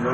Go,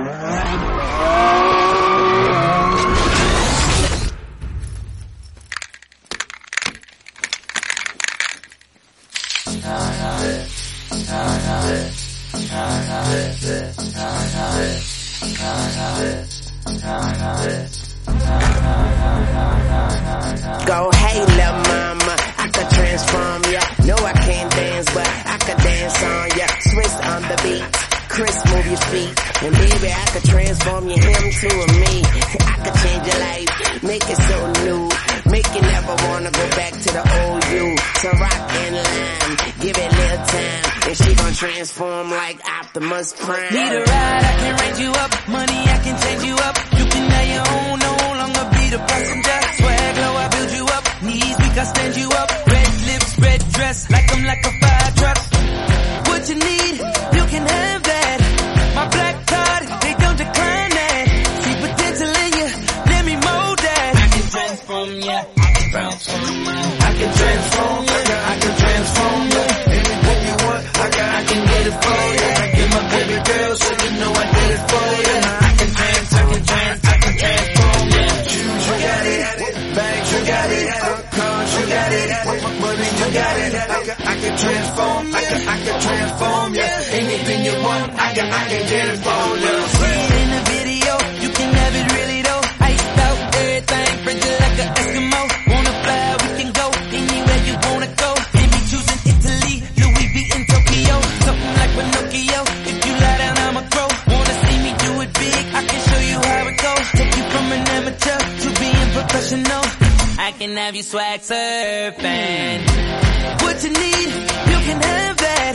hey, little mama, I could transform ya. No, I can't dance, but I could dance on ya. Twist on the beat, Chris, move your feet. And baby, I could transform you him to a me. I could change your life, make it so new. Make you never wanna go back to the old you. So rock and line, give it a little time. And she gon' transform like Optimus Prime. Need a ride, I can raise you up. Money, I can change you up. You can have your own, no longer be the passenger. Swag low, I build you up. Knees weak, I stand you up. I can transform ya, I can transform ya. Anything you want, I can, I can get it for my baby girl, so you know I did it for. I can I can I can transform ya. Shoes, you got it, bags, you got it, cars, you got it, money, you got it. I can, transform, I can, I can transform. Anything you want, I can, I can get it for ya. Have you swag surfing. What you need, you can have that.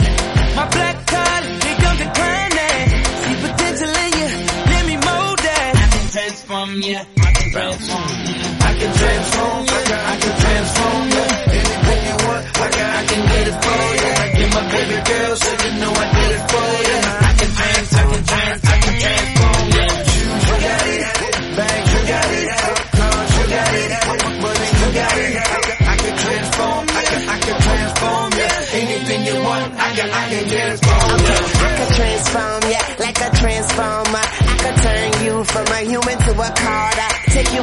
My black card, they don't decline that. See potential in you, let me mold that. I can transform you, I can transform you. I can transform, I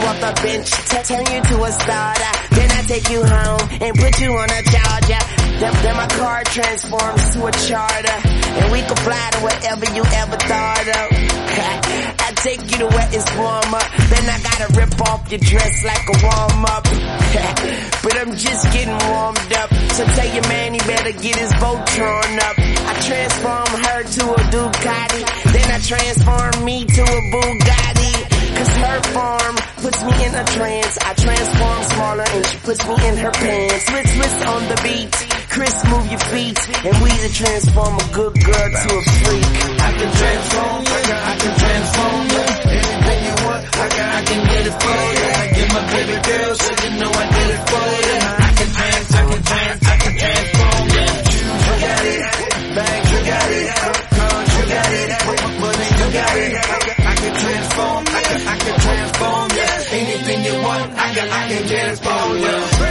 off the bench, turn you to a starter. Then I take you home and put you on a charger. Then, then my car transforms to a charter. And we can fly to wherever you ever thought of. I take you to where it's warmer. Then I gotta rip off your dress like a warm up. but I'm just getting warmed up. So tell your man he better get his boat Voltron up. I transform her to a Ducati. Then I transform me to a Bugatti. Her form puts me in a trance. I transform smaller and she puts me in her pants. Twist, twist on the beat. Chris, move your feet. And we to transform a good girl to a freak. I can dance for you.